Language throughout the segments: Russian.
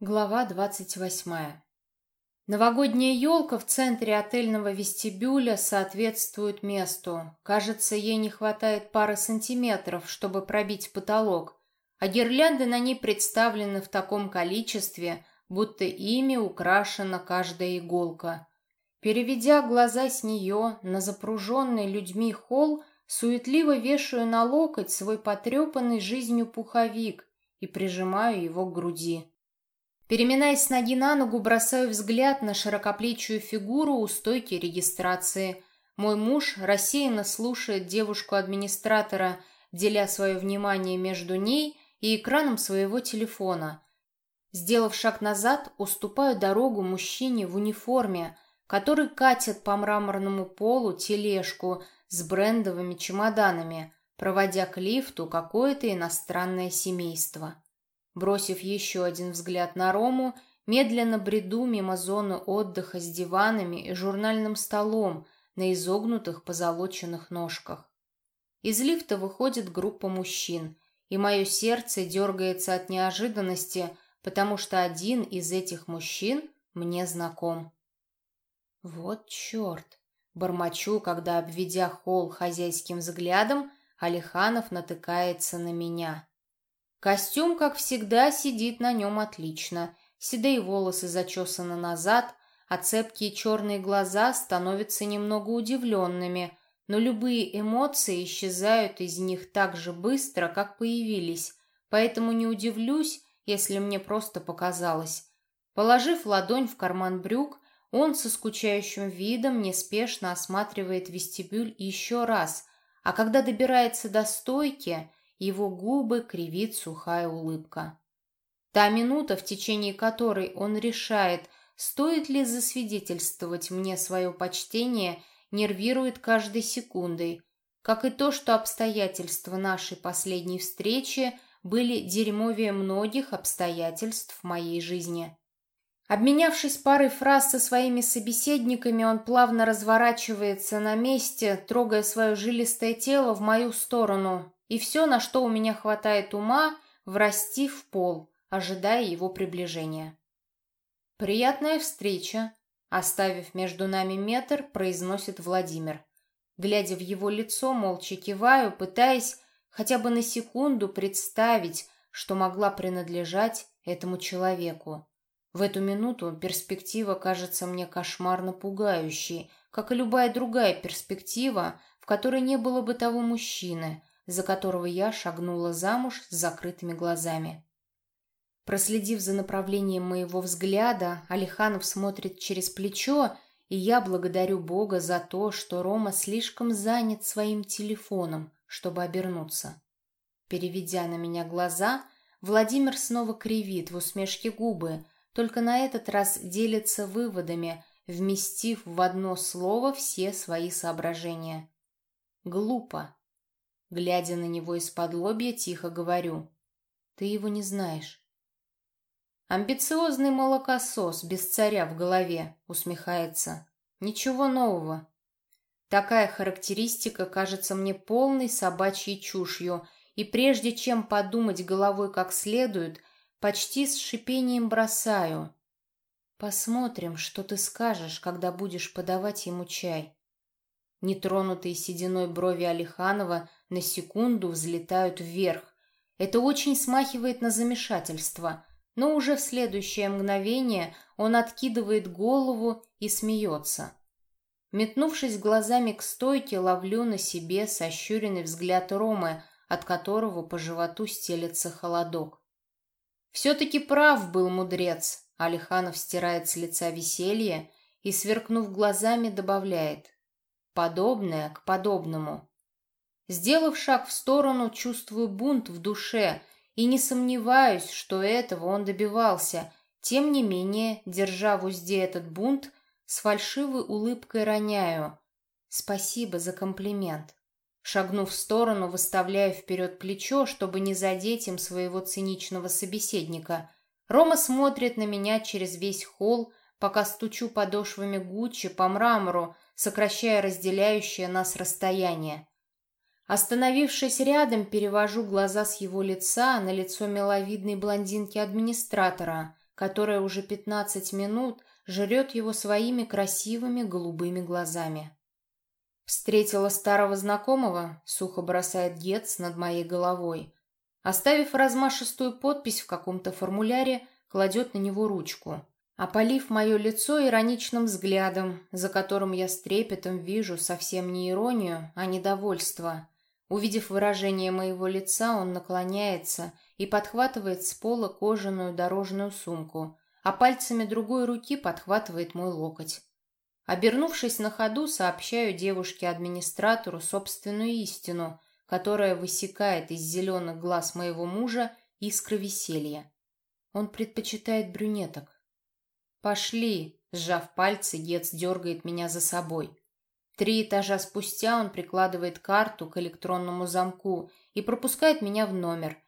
Глава двадцать восьмая. Новогодняя елка в центре отельного вестибюля соответствует месту. Кажется, ей не хватает пары сантиметров, чтобы пробить потолок, а гирлянды на ней представлены в таком количестве, будто ими украшена каждая иголка. Переведя глаза с нее на запруженный людьми холл, суетливо вешаю на локоть свой потрепанный жизнью пуховик и прижимаю его к груди. Переминаясь с ноги на ногу, бросаю взгляд на широкоплечую фигуру у стойки регистрации. Мой муж рассеянно слушает девушку-администратора, деля свое внимание между ней и экраном своего телефона. Сделав шаг назад, уступаю дорогу мужчине в униформе, который катит по мраморному полу тележку с брендовыми чемоданами, проводя к лифту какое-то иностранное семейство. Бросив еще один взгляд на Рому, медленно бреду мимо зоны отдыха с диванами и журнальным столом на изогнутых позолоченных ножках. Из лифта выходит группа мужчин, и мое сердце дергается от неожиданности, потому что один из этих мужчин мне знаком. Вот черт! Бормочу, когда, обведя холл хозяйским взглядом, Алиханов натыкается на меня. Костюм, как всегда, сидит на нем отлично. Седые волосы зачесаны назад, а цепкие черные глаза становятся немного удивленными, но любые эмоции исчезают из них так же быстро, как появились, поэтому не удивлюсь, если мне просто показалось. Положив ладонь в карман брюк, он со скучающим видом неспешно осматривает вестибюль еще раз, а когда добирается до стойки, его губы кривит сухая улыбка. Та минута, в течение которой он решает, стоит ли засвидетельствовать мне свое почтение, нервирует каждой секундой, как и то, что обстоятельства нашей последней встречи были дерьмовее многих обстоятельств в моей жизни. Обменявшись парой фраз со своими собеседниками, он плавно разворачивается на месте, трогая свое жилистое тело в мою сторону, и все, на что у меня хватает ума, врасти в пол, ожидая его приближения. «Приятная встреча», — оставив между нами метр, произносит Владимир. Глядя в его лицо, молча киваю, пытаясь хотя бы на секунду представить, что могла принадлежать этому человеку. В эту минуту перспектива кажется мне кошмарно пугающей, как и любая другая перспектива, в которой не было бы того мужчины, за которого я шагнула замуж с закрытыми глазами. Проследив за направлением моего взгляда, Алиханов смотрит через плечо, и я благодарю Бога за то, что Рома слишком занят своим телефоном, чтобы обернуться. Переведя на меня глаза, Владимир снова кривит в усмешке губы, только на этот раз делится выводами, вместив в одно слово все свои соображения. Глупо. Глядя на него из-под лобья, тихо говорю. Ты его не знаешь. Амбициозный молокосос, без царя в голове, усмехается. Ничего нового. Такая характеристика кажется мне полной собачьей чушью, и прежде чем подумать головой как следует, почти с шипением бросаю. Посмотрим, что ты скажешь, когда будешь подавать ему чай. Нетронутые сединой брови Алиханова на секунду взлетают вверх. Это очень смахивает на замешательство, но уже в следующее мгновение он откидывает голову и смеется. Метнувшись глазами к стойке, ловлю на себе сощуренный взгляд Ромы, от которого по животу стелется холодок. Все-таки прав был мудрец. Алиханов стирает с лица веселье и, сверкнув глазами, добавляет подобное к подобному. Сделав шаг в сторону, чувствую бунт в душе и не сомневаюсь, что этого он добивался. Тем не менее, держа в узде этот бунт, с фальшивой улыбкой роняю. Спасибо за комплимент. Шагнув в сторону, выставляю вперед плечо, чтобы не задеть им своего циничного собеседника. Рома смотрит на меня через весь холл, пока стучу подошвами Гуччи по мрамору, сокращая разделяющее нас расстояние. Остановившись рядом, перевожу глаза с его лица на лицо миловидной блондинки-администратора, которая уже пятнадцать минут жрет его своими красивыми голубыми глазами. «Встретила старого знакомого», — сухо бросает Гетц над моей головой. Оставив размашистую подпись в каком-то формуляре, кладет на него ручку. Опалив мое лицо ироничным взглядом, за которым я с трепетом вижу совсем не иронию, а недовольство. Увидев выражение моего лица, он наклоняется и подхватывает с пола кожаную дорожную сумку, а пальцами другой руки подхватывает мой локоть. Обернувшись на ходу, сообщаю девушке-администратору собственную истину, которая высекает из зеленых глаз моего мужа искры веселья. Он предпочитает брюнеток. «Пошли!» — сжав пальцы, Гец дергает меня за собой. Три этажа спустя он прикладывает карту к электронному замку и пропускает меня в номер.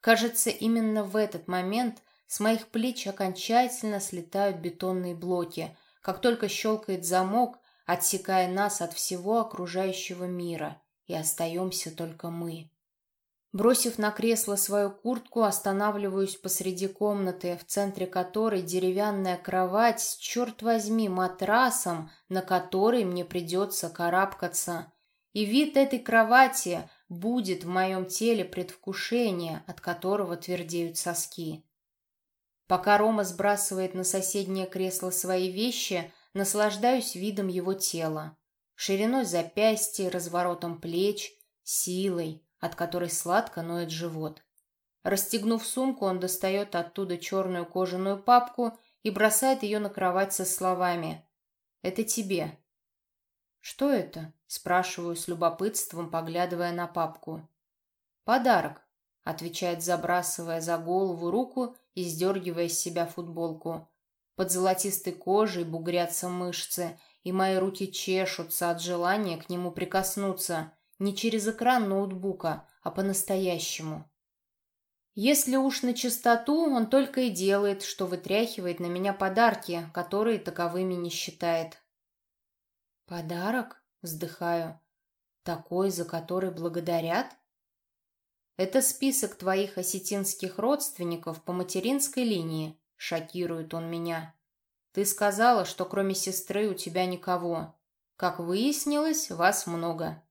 Кажется, именно в этот момент с моих плеч окончательно слетают бетонные блоки, как только щелкает замок, отсекая нас от всего окружающего мира, и остаемся только мы. Бросив на кресло свою куртку, останавливаюсь посреди комнаты, в центре которой деревянная кровать с, черт возьми, матрасом, на который мне придется карабкаться. И вид этой кровати будет в моем теле предвкушение, от которого твердеют соски. Пока Рома сбрасывает на соседнее кресло свои вещи, наслаждаюсь видом его тела. Шириной запястья, разворотом плеч, силой, от которой сладко ноет живот. Расстегнув сумку, он достает оттуда черную кожаную папку и бросает ее на кровать со словами «Это тебе». «Что это?» – спрашиваю с любопытством, поглядывая на папку. «Подарок», – отвечает, забрасывая за голову руку и сдергивая с себя футболку. Под золотистой кожей бугрятся мышцы, и мои руки чешутся от желания к нему прикоснуться – не через экран ноутбука, а по-настоящему. Если уж на чистоту, он только и делает, что вытряхивает на меня подарки, которые таковыми не считает. «Подарок?» — вздыхаю. «Такой, за который благодарят?» «Это список твоих осетинских родственников по материнской линии», — шокирует он меня. «Ты сказала, что кроме сестры у тебя никого. Как выяснилось, вас много.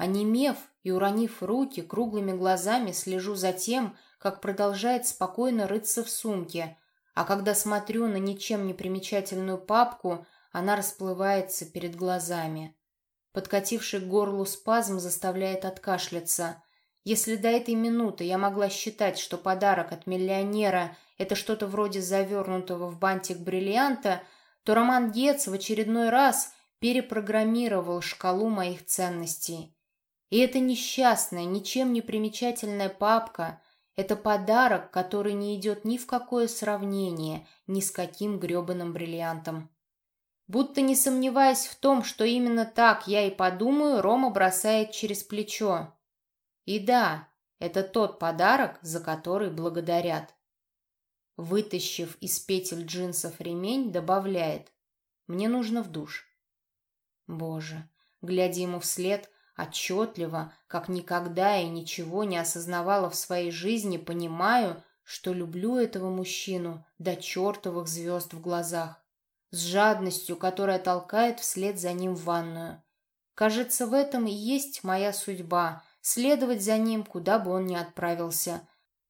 Онемев и уронив руки, круглыми глазами слежу за тем, как продолжает спокойно рыться в сумке, а когда смотрю на ничем не примечательную папку, она расплывается перед глазами. Подкативший к горлу спазм заставляет откашляться. Если до этой минуты я могла считать, что подарок от миллионера – это что-то вроде завернутого в бантик бриллианта, то Роман Гец в очередной раз перепрограммировал шкалу моих ценностей. И эта несчастная, ничем не примечательная папка — это подарок, который не идет ни в какое сравнение ни с каким гребаным бриллиантом. Будто не сомневаясь в том, что именно так я и подумаю, Рома бросает через плечо. И да, это тот подарок, за который благодарят. Вытащив из петель джинсов ремень, добавляет. Мне нужно в душ. Боже, глядя ему вслед, Отчетливо, как никогда и ничего не осознавала в своей жизни, понимаю, что люблю этого мужчину до чертовых звезд в глазах. С жадностью, которая толкает вслед за ним в ванную. Кажется, в этом и есть моя судьба — следовать за ним, куда бы он ни отправился.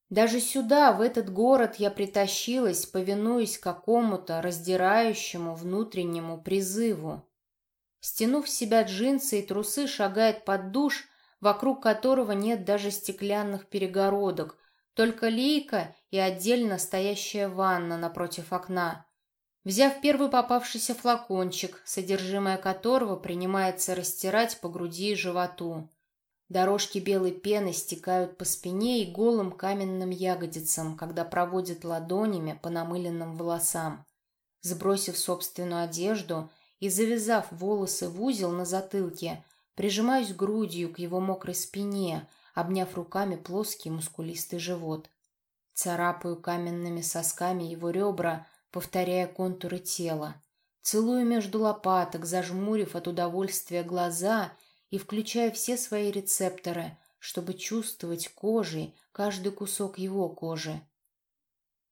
Даже сюда, в этот город, я притащилась, повинуясь какому-то раздирающему внутреннему призыву. Стянув с себя джинсы и трусы, шагает под душ, вокруг которого нет даже стеклянных перегородок, только лейка и отдельно стоящая ванна напротив окна. Взяв первый попавшийся флакончик, содержимое которого принимается растирать по груди и животу. Дорожки белой пены стекают по спине и голым каменным ягодицам, когда проводит ладонями по намыленным волосам. Сбросив собственную одежду, и, завязав волосы в узел на затылке, прижимаюсь грудью к его мокрой спине, обняв руками плоский мускулистый живот. Царапаю каменными сосками его ребра, повторяя контуры тела. Целую между лопаток, зажмурив от удовольствия глаза и включая все свои рецепторы, чтобы чувствовать кожей каждый кусок его кожи.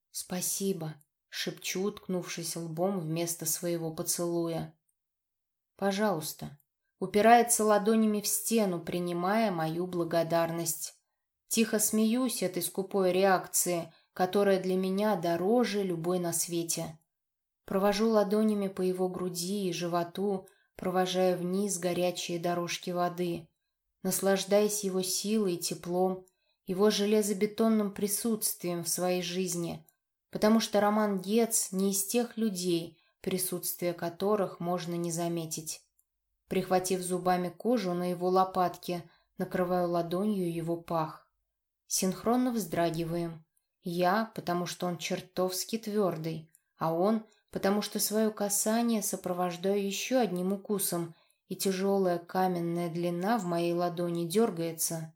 «Спасибо», — шепчу, уткнувшись лбом вместо своего поцелуя. «Пожалуйста», — упирается ладонями в стену, принимая мою благодарность. Тихо смеюсь этой скупой реакции, которая для меня дороже любой на свете. Провожу ладонями по его груди и животу, провожая вниз горячие дорожки воды, наслаждаясь его силой и теплом, его железобетонным присутствием в своей жизни, потому что Роман Гец не из тех людей, присутствие которых можно не заметить. Прихватив зубами кожу на его лопатке, накрываю ладонью его пах. Синхронно вздрагиваем. Я, потому что он чертовски твердый, а он — потому что свое касание сопровождаю еще одним укусом, и тяжелая каменная длина в моей ладони дергается.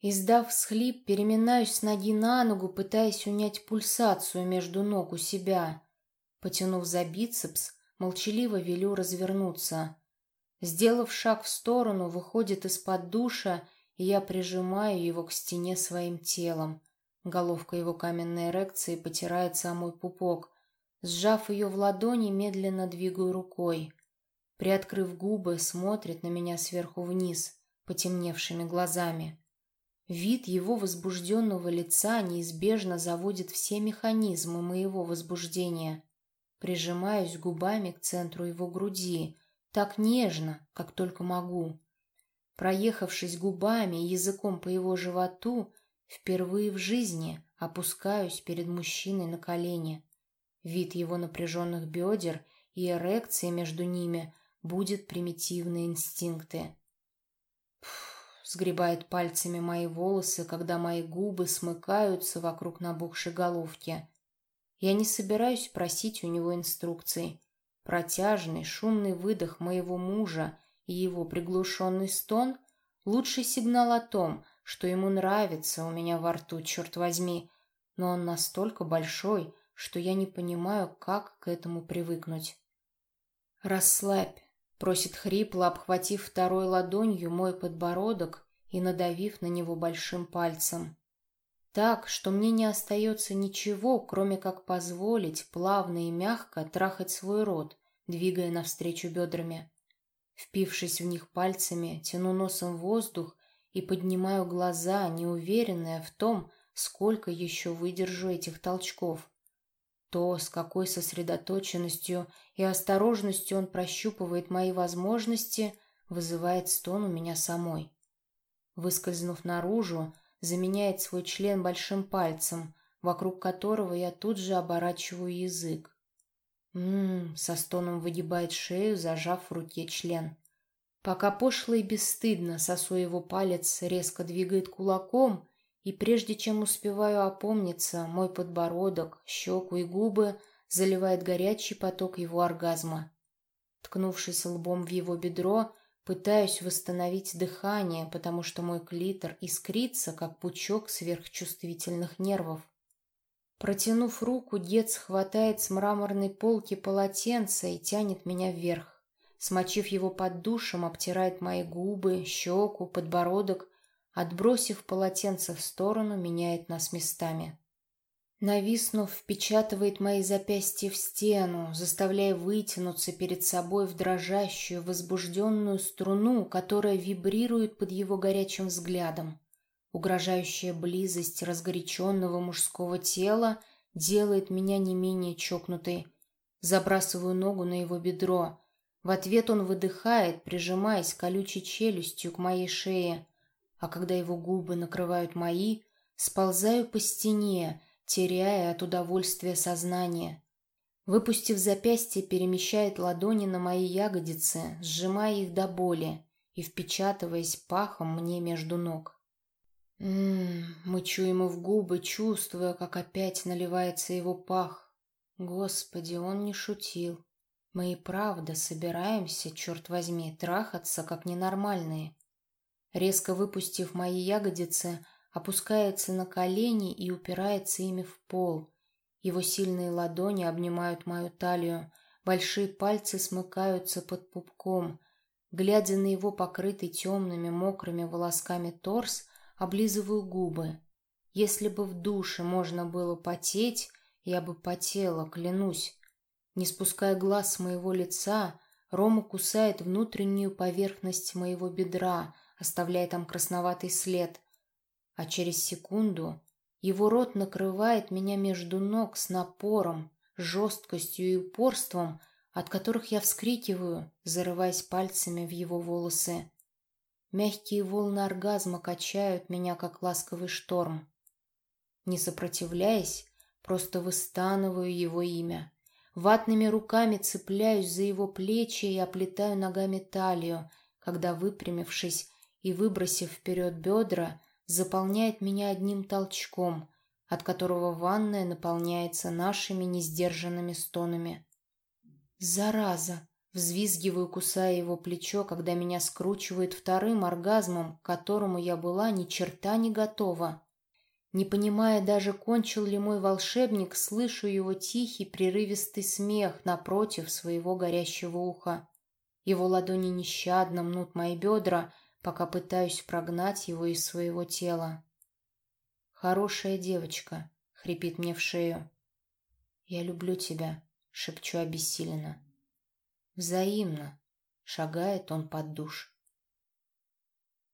Издав всхлип, переминаюсь с ноги на ногу, пытаясь унять пульсацию между ног у себя. Потянув за бицепс, молчаливо велю развернуться. Сделав шаг в сторону, выходит из-под душа, и я прижимаю его к стене своим телом. Головка его каменной эрекции потирается о мой пупок — Сжав ее в ладони, медленно двигаю рукой. Приоткрыв губы, смотрит на меня сверху вниз, потемневшими глазами. Вид его возбужденного лица неизбежно заводит все механизмы моего возбуждения. Прижимаюсь губами к центру его груди, так нежно, как только могу. Проехавшись губами и языком по его животу, впервые в жизни опускаюсь перед мужчиной на колени. Вид его напряженных бедер и эрекции между ними будет примитивные инстинкты. Пфф, сгребает пальцами мои волосы, когда мои губы смыкаются вокруг набухшей головки. Я не собираюсь просить у него инструкций. Протяжный, шумный выдох моего мужа и его приглушенный стон — лучший сигнал о том, что ему нравится у меня во рту, черт возьми, но он настолько большой, что я не понимаю, как к этому привыкнуть. «Расслабь», — просит хрипло, обхватив второй ладонью мой подбородок и надавив на него большим пальцем. Так, что мне не остается ничего, кроме как позволить плавно и мягко трахать свой рот, двигая навстречу бедрами. Впившись в них пальцами, тяну носом воздух и поднимаю глаза, неуверенная в том, сколько еще выдержу этих толчков. То, с какой сосредоточенностью и осторожностью он прощупывает мои возможности, вызывает стон у меня самой. Выскользнув наружу, заменяет свой член большим пальцем, вокруг которого я тут же оборачиваю язык. Ммм, со стоном выгибает шею, зажав в руке член. Пока пошло и бесстыдно сосу его палец резко двигает кулаком, и прежде чем успеваю опомниться, мой подбородок, щеку и губы заливает горячий поток его оргазма. Ткнувшись лбом в его бедро, пытаюсь восстановить дыхание, потому что мой клитор искрится, как пучок сверхчувствительных нервов. Протянув руку, дед хватает с мраморной полки полотенце и тянет меня вверх. Смочив его под душем, обтирает мои губы, щеку, подбородок Отбросив полотенце в сторону, меняет нас местами. Нависнув, впечатывает мои запястья в стену, заставляя вытянуться перед собой в дрожащую, возбужденную струну, которая вибрирует под его горячим взглядом. Угрожающая близость разгоряченного мужского тела делает меня не менее чокнутой. Забрасываю ногу на его бедро. В ответ он выдыхает, прижимаясь колючей челюстью к моей шее а когда его губы накрывают мои, сползаю по стене, теряя от удовольствия сознание. Выпустив запястье, перемещает ладони на мои ягодицы, сжимая их до боли и впечатываясь пахом мне между ног. Ммм, мычу ему в губы, чувствуя, как опять наливается его пах. Господи, он не шутил. Мы и правда собираемся, черт возьми, трахаться, как ненормальные. Резко выпустив мои ягодицы, опускается на колени и упирается ими в пол. Его сильные ладони обнимают мою талию, большие пальцы смыкаются под пупком. Глядя на его покрытый темными мокрыми волосками торс, облизываю губы. Если бы в душе можно было потеть, я бы потела, клянусь. Не спуская глаз с моего лица, Рома кусает внутреннюю поверхность моего бедра, оставляя там красноватый след. А через секунду его рот накрывает меня между ног с напором, жесткостью и упорством, от которых я вскрикиваю, зарываясь пальцами в его волосы. Мягкие волны оргазма качают меня, как ласковый шторм. Не сопротивляясь, просто выстанываю его имя. Ватными руками цепляюсь за его плечи и оплетаю ногами талию, когда, выпрямившись и выбросив вперед бедра, заполняет меня одним толчком, от которого ванная наполняется нашими несдержанными стонами. «Зараза!» Взвизгиваю, кусая его плечо, когда меня скручивает вторым оргазмом, к которому я была ни черта не готова. Не понимая даже, кончил ли мой волшебник, слышу его тихий, прерывистый смех напротив своего горящего уха. Его ладони нещадно мнут мои бедра, пока пытаюсь прогнать его из своего тела. «Хорошая девочка», — хрипит мне в шею. «Я люблю тебя», — шепчу обессиленно. «Взаимно», — шагает он под душ.